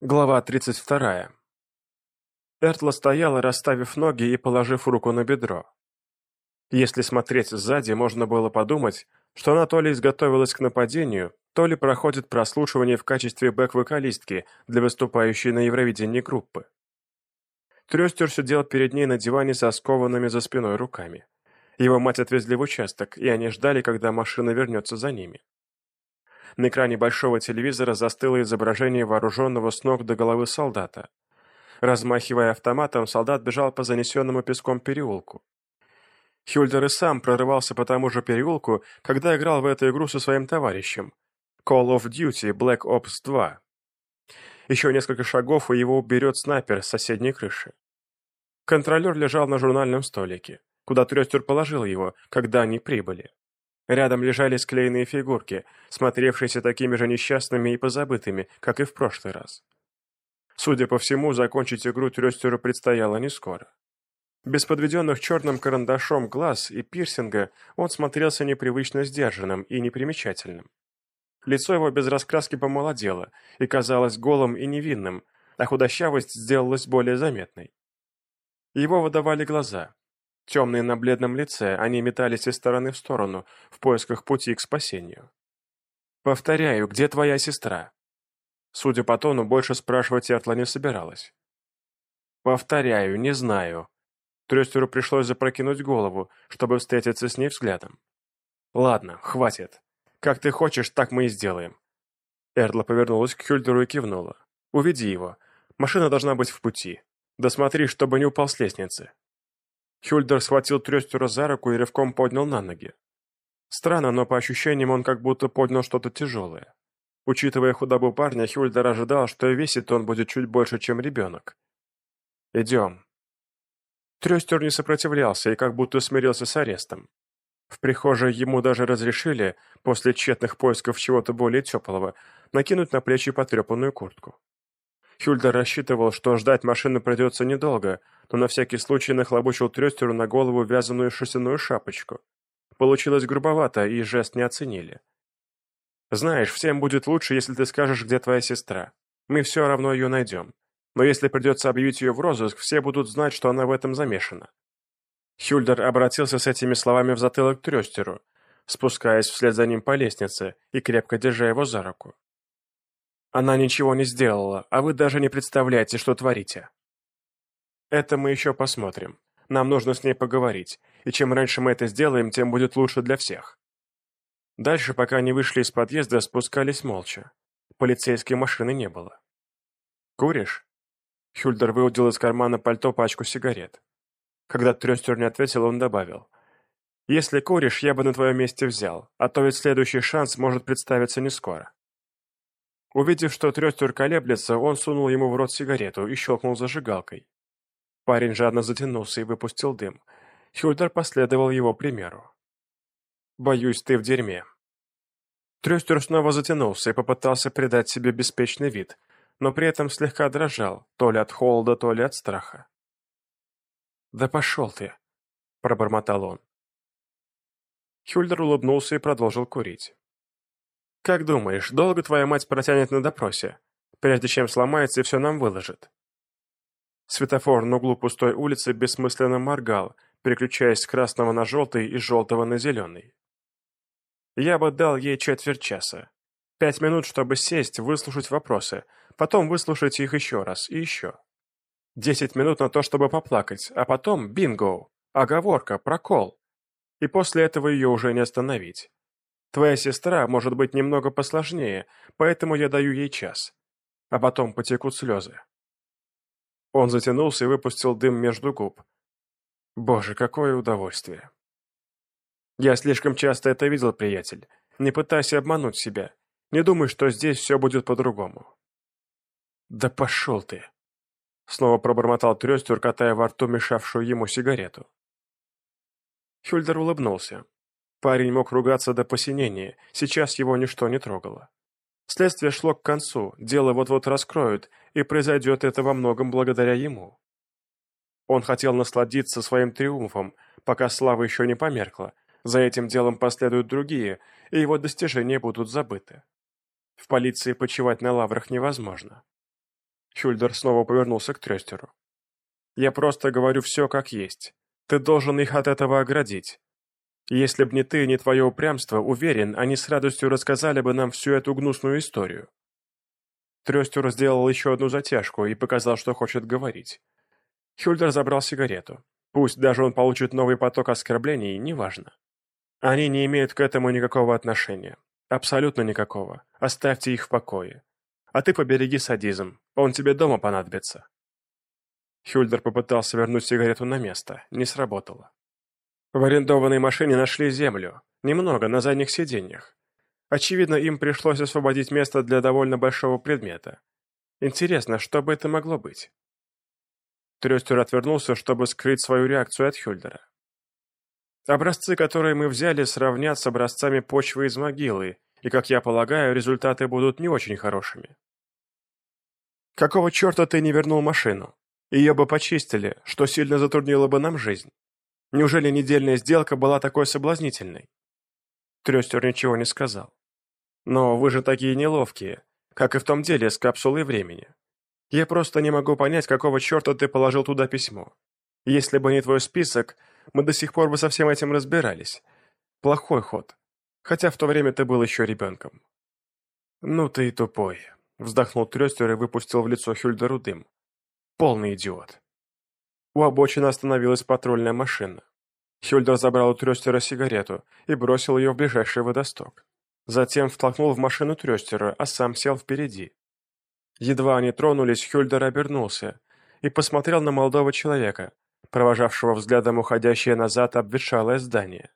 Глава 32. Эртла стояла, расставив ноги и положив руку на бедро. Если смотреть сзади, можно было подумать, что она то ли изготовилась к нападению, то ли проходит прослушивание в качестве бэк-вокалистки для выступающей на Евровидении группы. Трестер сидел перед ней на диване со скованными за спиной руками. Его мать отвезли в участок, и они ждали, когда машина вернется за ними. На экране большого телевизора застыло изображение вооруженного с ног до головы солдата. Размахивая автоматом, солдат бежал по занесенному песком переулку. Хюльдер и сам прорывался по тому же переулку, когда играл в эту игру со своим товарищем. Call of Duty Black Ops 2. Еще несколько шагов, и его уберет снайпер с соседней крыши. Контролер лежал на журнальном столике, куда Трестер положил его, когда они прибыли. Рядом лежали склеенные фигурки, смотревшиеся такими же несчастными и позабытыми, как и в прошлый раз. Судя по всему, закончить игру Трёстеру предстояло не скоро. Без подведенных черным карандашом глаз и пирсинга он смотрелся непривычно сдержанным и непримечательным. Лицо его без раскраски помолодело и казалось голым и невинным, а худощавость сделалась более заметной. Его выдавали глаза, Темные на бледном лице, они метались из стороны в сторону, в поисках пути к спасению. «Повторяю, где твоя сестра?» Судя по тону, больше спрашивать Эртла не собиралась. «Повторяю, не знаю». Трестеру пришлось запрокинуть голову, чтобы встретиться с ней взглядом. «Ладно, хватит. Как ты хочешь, так мы и сделаем». Эртла повернулась к Хюльдеру и кивнула. «Уведи его. Машина должна быть в пути. Досмотри, чтобы не упал с лестницы». Хюльдер схватил Трестера за руку и рывком поднял на ноги. Странно, но по ощущениям он как будто поднял что-то тяжелое. Учитывая худобу парня, Хюльдер ожидал, что весит он будет чуть больше, чем ребенок. «Идем». Трестер не сопротивлялся и как будто смирился с арестом. В прихожей ему даже разрешили, после тщетных поисков чего-то более теплого, накинуть на плечи потрепанную куртку. Хюльдер рассчитывал, что ждать машины придется недолго, но на всякий случай нахлобучил трестеру на голову вязаную шерстяную шапочку. Получилось грубовато, и жест не оценили. «Знаешь, всем будет лучше, если ты скажешь, где твоя сестра. Мы все равно ее найдем. Но если придется объявить ее в розыск, все будут знать, что она в этом замешана». Хюльдер обратился с этими словами в затылок трестеру, спускаясь вслед за ним по лестнице и крепко держа его за руку. «Она ничего не сделала, а вы даже не представляете, что творите». Это мы еще посмотрим. Нам нужно с ней поговорить, и чем раньше мы это сделаем, тем будет лучше для всех. Дальше, пока они вышли из подъезда, спускались молча. Полицейской машины не было. «Куришь?» Хюльдер выудил из кармана пальто пачку сигарет. Когда Трёстер не ответил, он добавил. «Если куришь, я бы на твоем месте взял, а то ведь следующий шанс может представиться не скоро». Увидев, что Трёстер колеблется, он сунул ему в рот сигарету и щелкнул зажигалкой. Парень жадно затянулся и выпустил дым. Хюльдер последовал его примеру. «Боюсь, ты в дерьме». Трюстер снова затянулся и попытался придать себе беспечный вид, но при этом слегка дрожал, то ли от холода, то ли от страха. «Да пошел ты!» — пробормотал он. Хюльдер улыбнулся и продолжил курить. «Как думаешь, долго твоя мать протянет на допросе, прежде чем сломается и все нам выложит?» Светофор на углу пустой улицы бессмысленно моргал, переключаясь с красного на желтый и желтого на зеленый. Я бы дал ей четверть часа. Пять минут, чтобы сесть, выслушать вопросы, потом выслушать их еще раз и еще. Десять минут на то, чтобы поплакать, а потом бинго, оговорка, прокол. И после этого ее уже не остановить. Твоя сестра может быть немного посложнее, поэтому я даю ей час. А потом потекут слезы. Он затянулся и выпустил дым между губ. Боже, какое удовольствие. Я слишком часто это видел, приятель. Не пытайся обмануть себя. Не думай, что здесь все будет по-другому. Да пошел ты. Снова пробормотал Трестер, катая во рту мешавшую ему сигарету. Хюльдер улыбнулся. Парень мог ругаться до посинения, сейчас его ничто не трогало. Следствие шло к концу, дело вот-вот раскроют, и произойдет это во многом благодаря ему. Он хотел насладиться своим триумфом, пока слава еще не померкла. За этим делом последуют другие, и его достижения будут забыты. В полиции почивать на лаврах невозможно. Хюльдер снова повернулся к Трестеру. «Я просто говорю все как есть. Ты должен их от этого оградить. Если б не ты, не твое упрямство, уверен, они с радостью рассказали бы нам всю эту гнусную историю». Трестер сделал еще одну затяжку и показал, что хочет говорить. Хюльдер забрал сигарету. Пусть даже он получит новый поток оскорблений, неважно. Они не имеют к этому никакого отношения. Абсолютно никакого. Оставьте их в покое. А ты побереги садизм. Он тебе дома понадобится. Хюльдер попытался вернуть сигарету на место. Не сработало. В арендованной машине нашли землю. Немного, на задних сиденьях. Очевидно, им пришлось освободить место для довольно большого предмета. Интересно, что бы это могло быть? Трестер отвернулся, чтобы скрыть свою реакцию от Хюльдера. Образцы, которые мы взяли, сравнят с образцами почвы из могилы, и, как я полагаю, результаты будут не очень хорошими. Какого черта ты не вернул машину? Ее бы почистили, что сильно затруднило бы нам жизнь. Неужели недельная сделка была такой соблазнительной? Трестер ничего не сказал. Но вы же такие неловкие, как и в том деле с капсулой времени. Я просто не могу понять, какого черта ты положил туда письмо. Если бы не твой список, мы до сих пор бы со всем этим разбирались. Плохой ход. Хотя в то время ты был еще ребенком. Ну ты и тупой. Вздохнул Трестер и выпустил в лицо Хюльдеру дым. Полный идиот. У обочины остановилась патрульная машина. Хюльдер забрал у Трестера сигарету и бросил ее в ближайший водосток. Затем втолкнул в машину Трестера, а сам сел впереди. Едва они тронулись, Хюльдер обернулся и посмотрел на молодого человека, провожавшего взглядом уходящее назад обветшалое здание.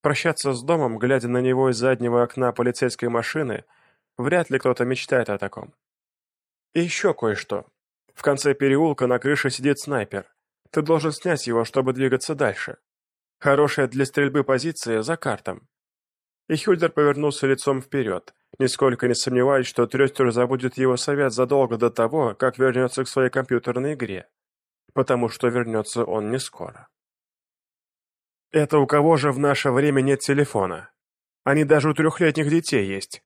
Прощаться с домом, глядя на него из заднего окна полицейской машины, вряд ли кто-то мечтает о таком. И еще кое-что. В конце переулка на крыше сидит снайпер. Ты должен снять его, чтобы двигаться дальше. Хорошая для стрельбы позиция за картом. И Хюльдер повернулся лицом вперед, нисколько не сомневаясь, что Трестер забудет его совет задолго до того, как вернется к своей компьютерной игре потому что вернется он не скоро. Это у кого же в наше время нет телефона? Они даже у трехлетних детей есть.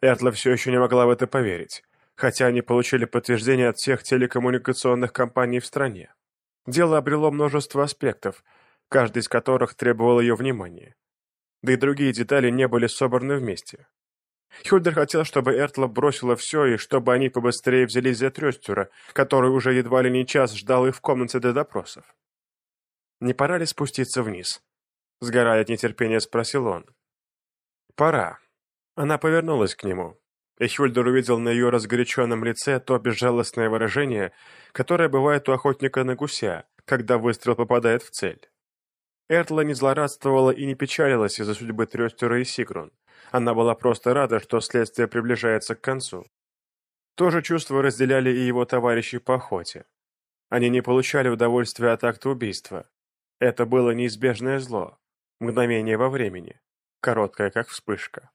Эртла все еще не могла в это поверить, хотя они получили подтверждение от всех телекоммуникационных компаний в стране. Дело обрело множество аспектов, каждый из которых требовал ее внимания. Да и другие детали не были собраны вместе. Хюльдер хотел, чтобы Эртла бросила все и чтобы они побыстрее взялись за Трёстюра, который уже едва ли не час ждал их в комнате для допросов. «Не пора ли спуститься вниз?» Сгорая от нетерпения, спросил он. «Пора». Она повернулась к нему, и Хюльдер увидел на ее разгоряченном лице то безжалостное выражение, которое бывает у охотника на гуся, когда выстрел попадает в цель. Эртла не злорадствовала и не печалилась из-за судьбы Трёстера и Сигрун. Она была просто рада, что следствие приближается к концу. То же чувство разделяли и его товарищи по охоте. Они не получали удовольствия от акта убийства. Это было неизбежное зло, мгновение во времени, короткое, как вспышка.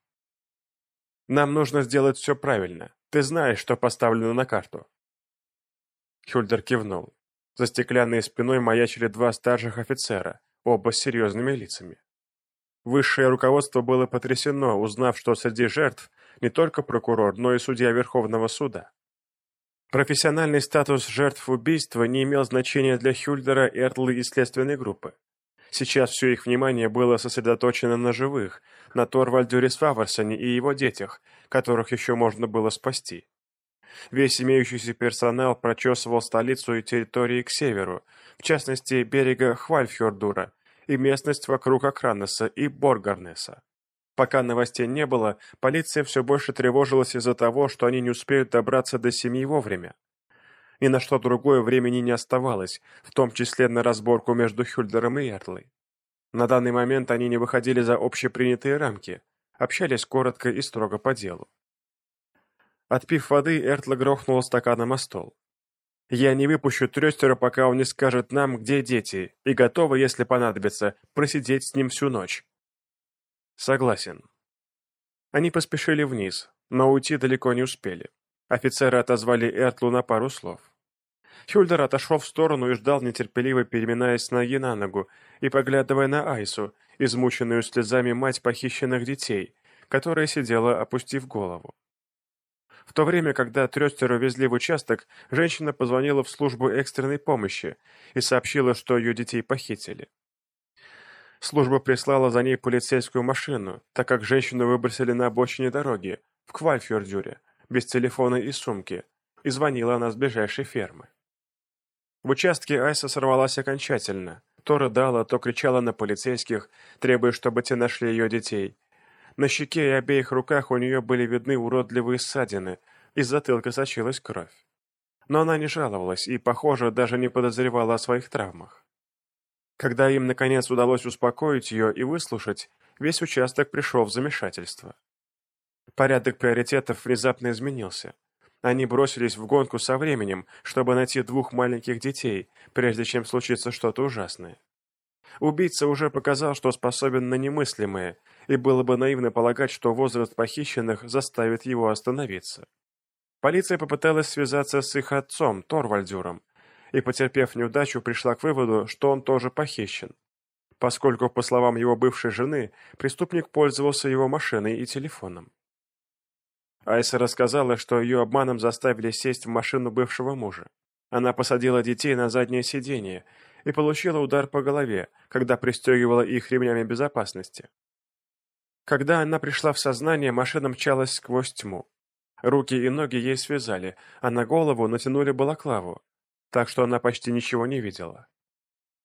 «Нам нужно сделать все правильно. Ты знаешь, что поставлено на карту». Хюльдер кивнул. За стеклянной спиной маячили два старших офицера, оба с серьезными лицами. Высшее руководство было потрясено, узнав, что среди жертв не только прокурор, но и судья Верховного суда. Профессиональный статус жертв убийства не имел значения для Хюльдера, Эртлы и следственной группы. Сейчас все их внимание было сосредоточено на живых, на Торвальдюре Сваверсоне и его детях, которых еще можно было спасти. Весь имеющийся персонал прочесывал столицу и территории к северу, в частности, берега Хвальфьордура, и местность вокруг Акранеса и Боргарнеса. Пока новостей не было, полиция все больше тревожилась из-за того, что они не успеют добраться до семьи вовремя. Ни на что другое времени не оставалось, в том числе на разборку между Хюльдером и Эртлой. На данный момент они не выходили за общепринятые рамки, общались коротко и строго по делу. Отпив воды, Эртла грохнула стаканом о стол. Я не выпущу Трёстера, пока он не скажет нам, где дети, и готова, если понадобится, просидеть с ним всю ночь. Согласен. Они поспешили вниз, но уйти далеко не успели. Офицеры отозвали Эртлу на пару слов. Хюльдер отошел в сторону и ждал, нетерпеливо переминаясь ноги на ногу и поглядывая на Айсу, измученную слезами мать похищенных детей, которая сидела, опустив голову. В то время, когда Трёстера везли в участок, женщина позвонила в службу экстренной помощи и сообщила, что ее детей похитили. Служба прислала за ней полицейскую машину, так как женщину выбросили на обочине дороги, в Квальфьордюре, без телефона и сумки, и звонила она с ближайшей фермы. В участке Айса сорвалась окончательно. То рыдала, то кричала на полицейских, требуя, чтобы те нашли ее детей. На щеке и обеих руках у нее были видны уродливые ссадины, из затылка сочилась кровь. Но она не жаловалась и, похоже, даже не подозревала о своих травмах. Когда им, наконец, удалось успокоить ее и выслушать, весь участок пришел в замешательство. Порядок приоритетов внезапно изменился. Они бросились в гонку со временем, чтобы найти двух маленьких детей, прежде чем случится что-то ужасное. Убийца уже показал, что способен на немыслимое, и было бы наивно полагать, что возраст похищенных заставит его остановиться. Полиция попыталась связаться с их отцом, Торвальдюром, и, потерпев неудачу, пришла к выводу, что он тоже похищен. Поскольку, по словам его бывшей жены, преступник пользовался его машиной и телефоном. Айса рассказала, что ее обманом заставили сесть в машину бывшего мужа. Она посадила детей на заднее сиденье и получила удар по голове, когда пристегивала их ремнями безопасности. Когда она пришла в сознание, машина мчалась сквозь тьму. Руки и ноги ей связали, а на голову натянули балаклаву, так что она почти ничего не видела.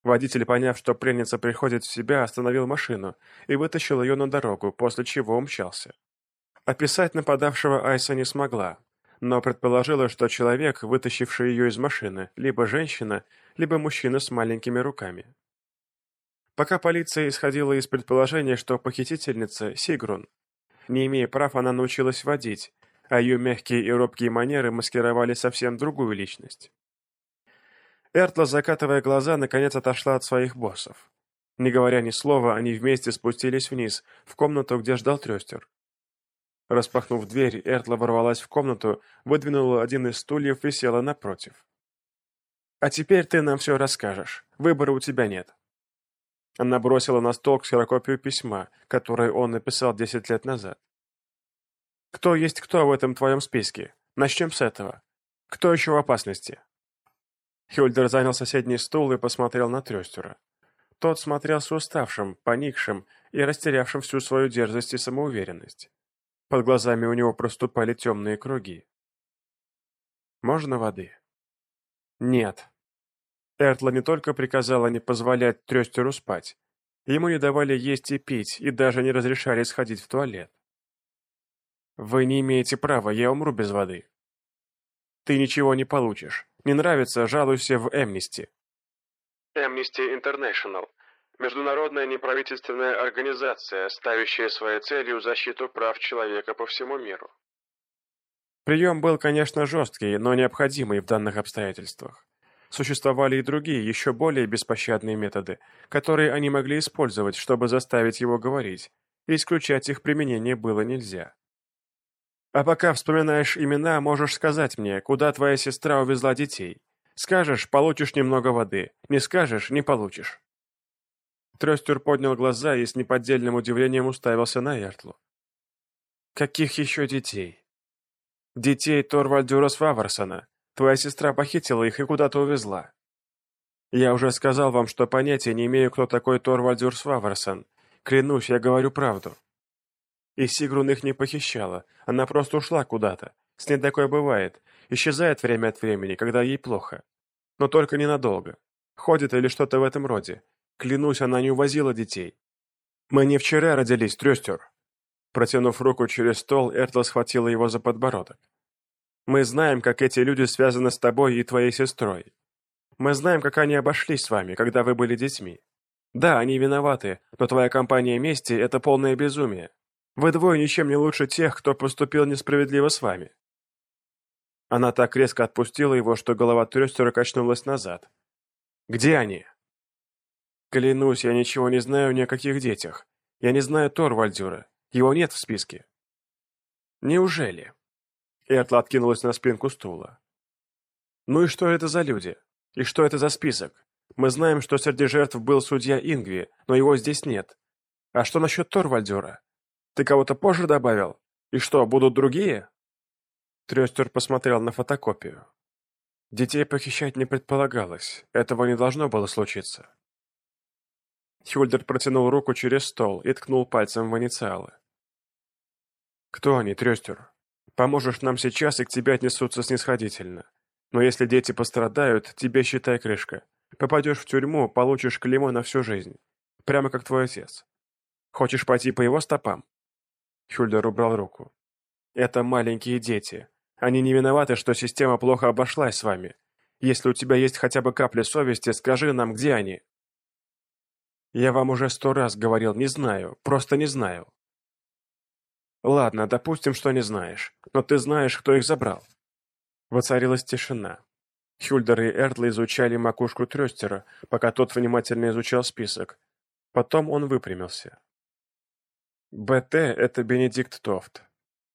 Водитель, поняв, что пленница приходит в себя, остановил машину и вытащил ее на дорогу, после чего умчался. Описать нападавшего Айса не смогла, но предположила, что человек, вытащивший ее из машины, либо женщина, либо мужчина с маленькими руками. Пока полиция исходила из предположения, что похитительница – Сигрун. Не имея прав, она научилась водить, а ее мягкие и робкие манеры маскировали совсем другую личность. Эртла, закатывая глаза, наконец отошла от своих боссов. Не говоря ни слова, они вместе спустились вниз, в комнату, где ждал Трестер. Распахнув дверь, Эртла ворвалась в комнату, выдвинула один из стульев и села напротив. «А теперь ты нам все расскажешь. Выбора у тебя нет». Она бросила на стол ксерокопию письма, которое он написал десять лет назад. «Кто есть кто в этом твоем списке? Начнем с этого. Кто еще в опасности?» Хюльдер занял соседний стул и посмотрел на Трёстера. Тот смотрел с уставшим, поникшим и растерявшим всю свою дерзость и самоуверенность. Под глазами у него проступали темные круги. «Можно воды?» «Нет». Эртла не только приказала не позволять Трёстеру спать, ему не давали есть и пить, и даже не разрешали сходить в туалет. «Вы не имеете права, я умру без воды». «Ты ничего не получишь. Не нравится, жалуйся в Эмнисти. Amnesty International – международная неправительственная организация, ставящая своей целью защиту прав человека по всему миру. Прием был, конечно, жесткий, но необходимый в данных обстоятельствах. Существовали и другие, еще более беспощадные методы, которые они могли использовать, чтобы заставить его говорить, и исключать их применение было нельзя. А пока вспоминаешь имена, можешь сказать мне, куда твоя сестра увезла детей. Скажешь, получишь немного воды. Не скажешь, не получишь. Трестер поднял глаза и с неподдельным удивлением уставился на Эртлу. «Каких еще детей?» «Детей Торвальдюра Сваварсона. Твоя сестра похитила их и куда-то увезла». «Я уже сказал вам, что понятия не имею, кто такой Торвальдюр Сваварсон. Клянусь, я говорю правду. И Сигрун их не похищала, она просто ушла куда-то. С ней такое бывает. Исчезает время от времени, когда ей плохо. Но только ненадолго. Ходит или что-то в этом роде. Клянусь, она не увозила детей. Мы не вчера родились, Трёстер. Протянув руку через стол, Эртла схватила его за подбородок. Мы знаем, как эти люди связаны с тобой и твоей сестрой. Мы знаем, как они обошлись с вами, когда вы были детьми. Да, они виноваты, но твоя компания мести – это полное безумие. Вы двое ничем не лучше тех, кто поступил несправедливо с вами». Она так резко отпустила его, что голова Трёстера качнулась назад. «Где они?» «Клянусь, я ничего не знаю ни о каких детях. Я не знаю Торвальдюра. Его нет в списке». «Неужели?» Эртла откинулась на спинку стула. «Ну и что это за люди? И что это за список? Мы знаем, что среди жертв был судья Ингви, но его здесь нет. А что насчет Торвальдюра? Ты кого-то позже добавил? И что, будут другие?» Трестер посмотрел на фотокопию. Детей похищать не предполагалось, этого не должно было случиться. Хюльдер протянул руку через стол и ткнул пальцем в инициалы. «Кто они, Трестер? Поможешь нам сейчас, и к тебе отнесутся снисходительно. Но если дети пострадают, тебе считай крышка. Попадешь в тюрьму, получишь клеймо на всю жизнь. Прямо как твой отец. Хочешь пойти по его стопам?» Хюльдер убрал руку. «Это маленькие дети. Они не виноваты, что система плохо обошлась с вами. Если у тебя есть хотя бы капля совести, скажи нам, где они». «Я вам уже сто раз говорил, не знаю, просто не знаю». «Ладно, допустим, что не знаешь, но ты знаешь, кто их забрал». Воцарилась тишина. Хюльдер и Эртла изучали макушку Трёстера, пока тот внимательно изучал список. Потом он выпрямился. БТ — это Бенедикт Тофт.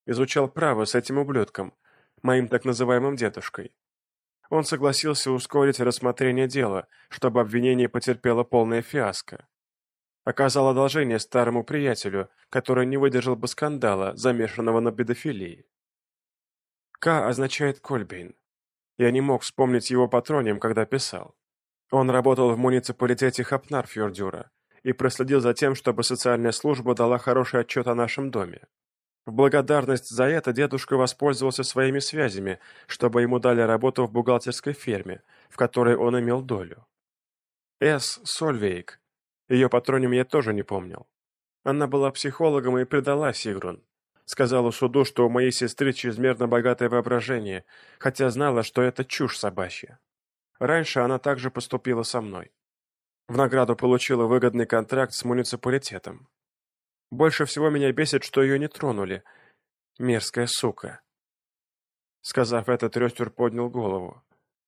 Изучал право с этим ублюдком, моим так называемым дедушкой. Он согласился ускорить рассмотрение дела, чтобы обвинение потерпело полное фиаско. Оказал одолжение старому приятелю, который не выдержал бы скандала, замешанного на педофилии. К означает Кольбейн. Я не мог вспомнить его патроним, когда писал. Он работал в муниципалитете Хапнарфьордюра, и проследил за тем, чтобы социальная служба дала хороший отчет о нашем доме. В благодарность за это дедушка воспользовался своими связями, чтобы ему дали работу в бухгалтерской ферме, в которой он имел долю. С. Сольвейк. Ее патроним я тоже не помнил. Она была психологом и предала Сигрун. Сказала суду, что у моей сестры чрезмерно богатое воображение, хотя знала, что это чушь собачья. Раньше она также поступила со мной. В награду получила выгодный контракт с муниципалитетом. Больше всего меня бесит, что ее не тронули. Мерзкая сука. Сказав это, Трестер поднял голову.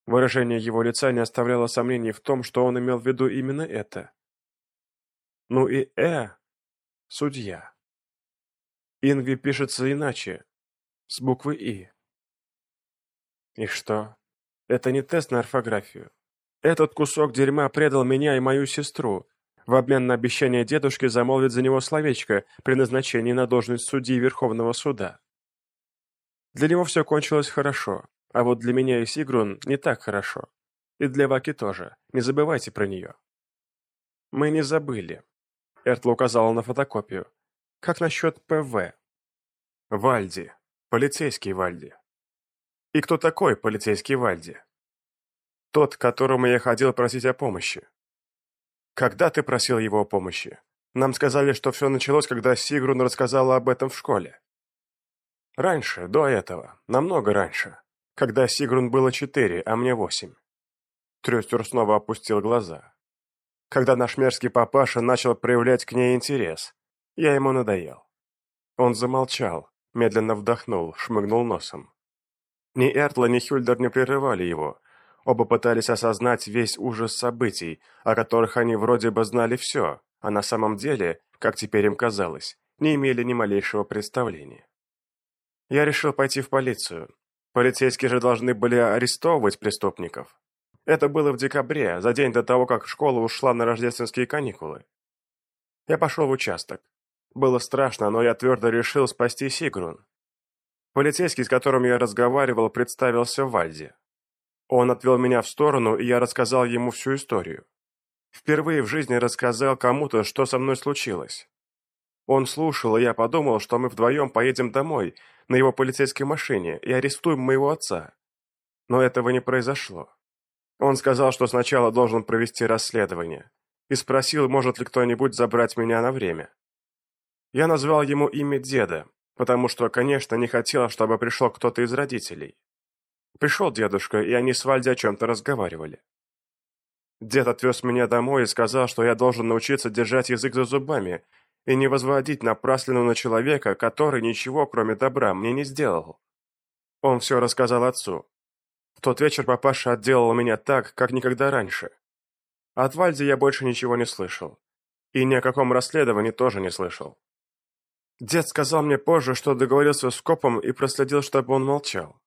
Выражение его лица не оставляло сомнений в том, что он имел в виду именно это. Ну и «э» — судья. Ингви пишется иначе, с буквы «и». И что? Это не тест на орфографию. Этот кусок дерьма предал меня и мою сестру, в обмен на обещание дедушки замолвить за него словечко при назначении на должность судьи Верховного суда. Для него все кончилось хорошо, а вот для меня и Сигрун не так хорошо. И для Ваки тоже, не забывайте про нее. Мы не забыли. Эртла указала на фотокопию. Как насчет ПВ? Вальди. Полицейский Вальди. И кто такой полицейский Вальди? Тот, которому я ходил просить о помощи. Когда ты просил его о помощи? Нам сказали, что все началось, когда Сигрун рассказала об этом в школе. Раньше, до этого, намного раньше. Когда Сигрун было четыре, а мне восемь. Трюстер снова опустил глаза. Когда наш мерзкий папаша начал проявлять к ней интерес, я ему надоел. Он замолчал, медленно вдохнул, шмыгнул носом. Ни Эртла, ни Хюльдер не прерывали его, Оба пытались осознать весь ужас событий, о которых они вроде бы знали все, а на самом деле, как теперь им казалось, не имели ни малейшего представления. Я решил пойти в полицию. Полицейские же должны были арестовывать преступников. Это было в декабре, за день до того, как школа ушла на рождественские каникулы. Я пошел в участок. Было страшно, но я твердо решил спасти Сигрун. Полицейский, с которым я разговаривал, представился в Вальде. Он отвел меня в сторону, и я рассказал ему всю историю. Впервые в жизни рассказал кому-то, что со мной случилось. Он слушал, и я подумал, что мы вдвоем поедем домой, на его полицейской машине, и арестуем моего отца. Но этого не произошло. Он сказал, что сначала должен провести расследование, и спросил, может ли кто-нибудь забрать меня на время. Я назвал ему имя деда, потому что, конечно, не хотел, чтобы пришел кто-то из родителей. Пришел дедушка, и они с Вальди о чем-то разговаривали. Дед отвез меня домой и сказал, что я должен научиться держать язык за зубами и не возводить напраслину на человека, который ничего, кроме добра, мне не сделал. Он все рассказал отцу. В тот вечер папаша отделал меня так, как никогда раньше. От Вальди я больше ничего не слышал. И ни о каком расследовании тоже не слышал. Дед сказал мне позже, что договорился с копом и проследил, чтобы он молчал.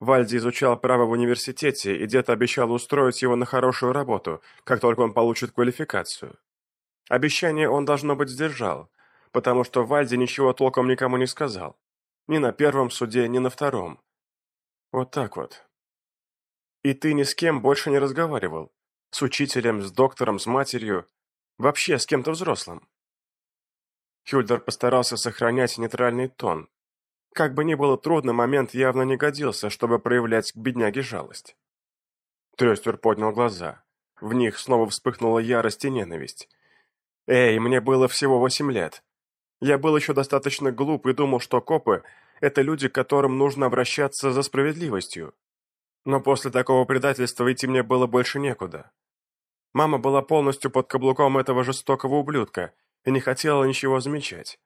Вальди изучал право в университете, и дед обещал устроить его на хорошую работу, как только он получит квалификацию. Обещание он, должно быть, сдержал, потому что Вальди ничего толком никому не сказал. Ни на первом суде, ни на втором. Вот так вот. И ты ни с кем больше не разговаривал? С учителем, с доктором, с матерью? Вообще с кем-то взрослым?» Хюльдер постарался сохранять нейтральный тон. Как бы ни было трудно, момент явно не годился, чтобы проявлять к бедняге жалость. Трестер поднял глаза. В них снова вспыхнула ярость и ненависть. «Эй, мне было всего восемь лет. Я был еще достаточно глуп и думал, что копы – это люди, к которым нужно обращаться за справедливостью. Но после такого предательства идти мне было больше некуда. Мама была полностью под каблуком этого жестокого ублюдка и не хотела ничего замечать.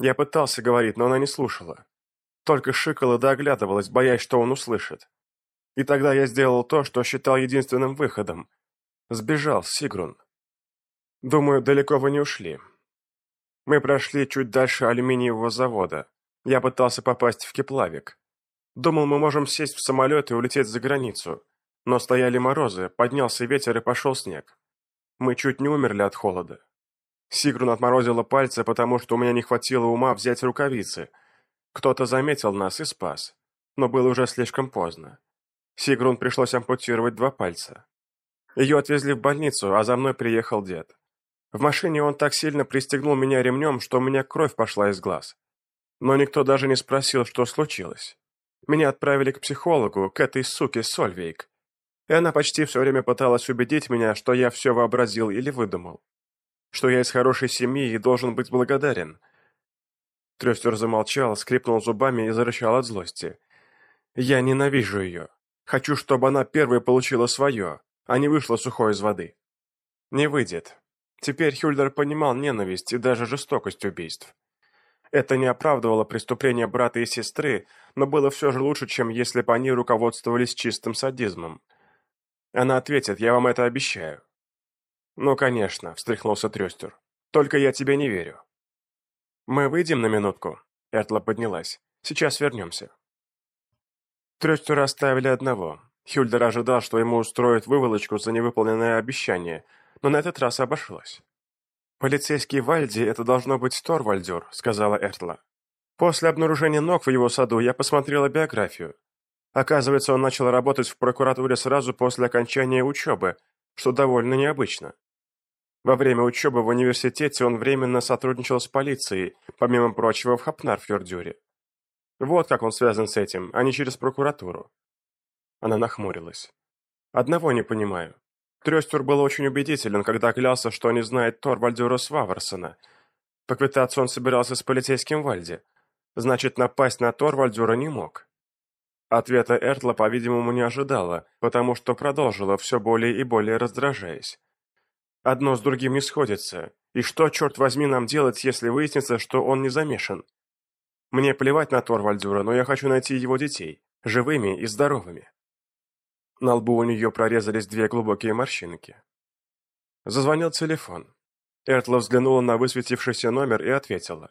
Я пытался говорить, но она не слушала. Только шикала да оглядывалась, боясь, что он услышит. И тогда я сделал то, что считал единственным выходом. Сбежал Сигрун. Думаю, далеко вы не ушли. Мы прошли чуть дальше алюминиевого завода. Я пытался попасть в Кеплавик. Думал, мы можем сесть в самолет и улететь за границу. Но стояли морозы, поднялся ветер и пошел снег. Мы чуть не умерли от холода. Сигрун отморозила пальцы, потому что у меня не хватило ума взять рукавицы. Кто-то заметил нас и спас. Но было уже слишком поздно. Сигрун пришлось ампутировать два пальца. Ее отвезли в больницу, а за мной приехал дед. В машине он так сильно пристегнул меня ремнем, что у меня кровь пошла из глаз. Но никто даже не спросил, что случилось. Меня отправили к психологу, к этой суке Сольвейк. И она почти все время пыталась убедить меня, что я все вообразил или выдумал. Что я из хорошей семьи и должен быть благодарен. Трестер замолчал, скрипнул зубами и зарычал от злости. Я ненавижу ее. Хочу, чтобы она первой получила свое, а не вышла сухой из воды. Не выйдет. Теперь Хюльдер понимал ненависть и даже жестокость убийств. Это не оправдывало преступления брата и сестры, но было все же лучше, чем если бы они руководствовались чистым садизмом. Она ответит, я вам это обещаю. Ну, конечно, встряхнулся Трестер. Только я тебе не верю. Мы выйдем на минутку. Эртла поднялась. Сейчас вернемся. Трестера оставили одного. Хюльдер ожидал, что ему устроят выволочку за невыполненное обещание – но на этот раз обошлось. «Полицейский Вальди — это должно быть Торвальдюр», — сказала Эртла. «После обнаружения ног в его саду я посмотрела биографию. Оказывается, он начал работать в прокуратуре сразу после окончания учебы, что довольно необычно. Во время учебы в университете он временно сотрудничал с полицией, помимо прочего в Хапнарфьордюре. Вот как он связан с этим, а не через прокуратуру. Она нахмурилась. Одного не понимаю. Трестер был очень убедителен, когда клялся, что не знает Торвальдюра Сваверсона. Поквитаться он собирался с полицейским Вальди. Значит, напасть на Торвальдюра не мог. Ответа Эртла, по-видимому, не ожидала, потому что продолжила, все более и более раздражаясь. Одно с другим не сходится. И что, черт возьми, нам делать, если выяснится, что он не замешан? Мне плевать на Торвальдюра, но я хочу найти его детей, живыми и здоровыми. На лбу у нее прорезались две глубокие морщинки. Зазвонил телефон. Эртла взглянула на высветившийся номер и ответила.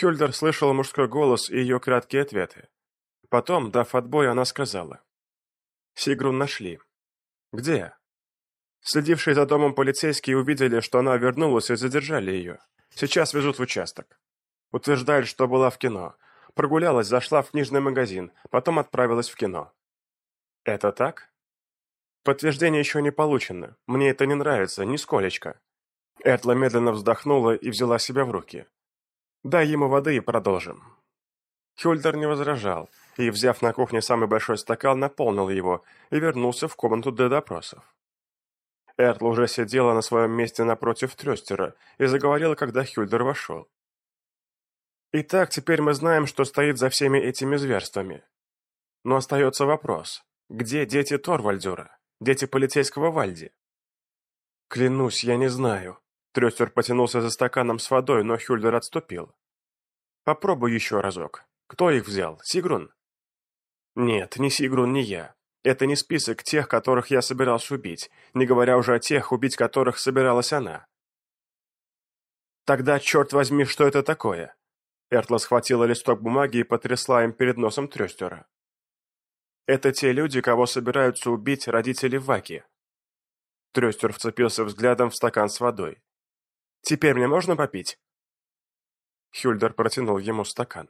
Хюльдер слышала мужской голос и ее краткие ответы. Потом, дав отбой, она сказала. «Сигрун нашли». «Где?» Следившие за домом полицейские увидели, что она вернулась и задержали ее. Сейчас везут в участок. Утверждают, что была в кино. Прогулялась, зашла в книжный магазин, потом отправилась в кино. «Это так?» «Подтверждение еще не получено. Мне это не нравится, нисколечко». Эртла медленно вздохнула и взяла себя в руки. «Дай ему воды и продолжим». Хюльдер не возражал, и, взяв на кухне самый большой стакан, наполнил его и вернулся в комнату для допросов. Эртла уже сидела на своем месте напротив Трестера и заговорила, когда Хюльдер вошел. «Итак, теперь мы знаем, что стоит за всеми этими зверствами. Но остается вопрос, где дети Торвальдюра? Дети полицейского Вальди? Клянусь, я не знаю. Трестер потянулся за стаканом с водой, но Хюльдер отступил. Попробуй еще разок. Кто их взял? Сигрун? Нет, ни Сигрун, ни я. Это не список тех, которых я собирался убить, не говоря уже о тех, убить которых собиралась она. Тогда, черт возьми, что это такое? Эртла схватила листок бумаги и потрясла им перед носом Трестера. Это те люди, кого собираются убить родители Ваки. Трестер вцепился взглядом в стакан с водой. «Теперь мне можно попить?» Хюльдер протянул ему стакан.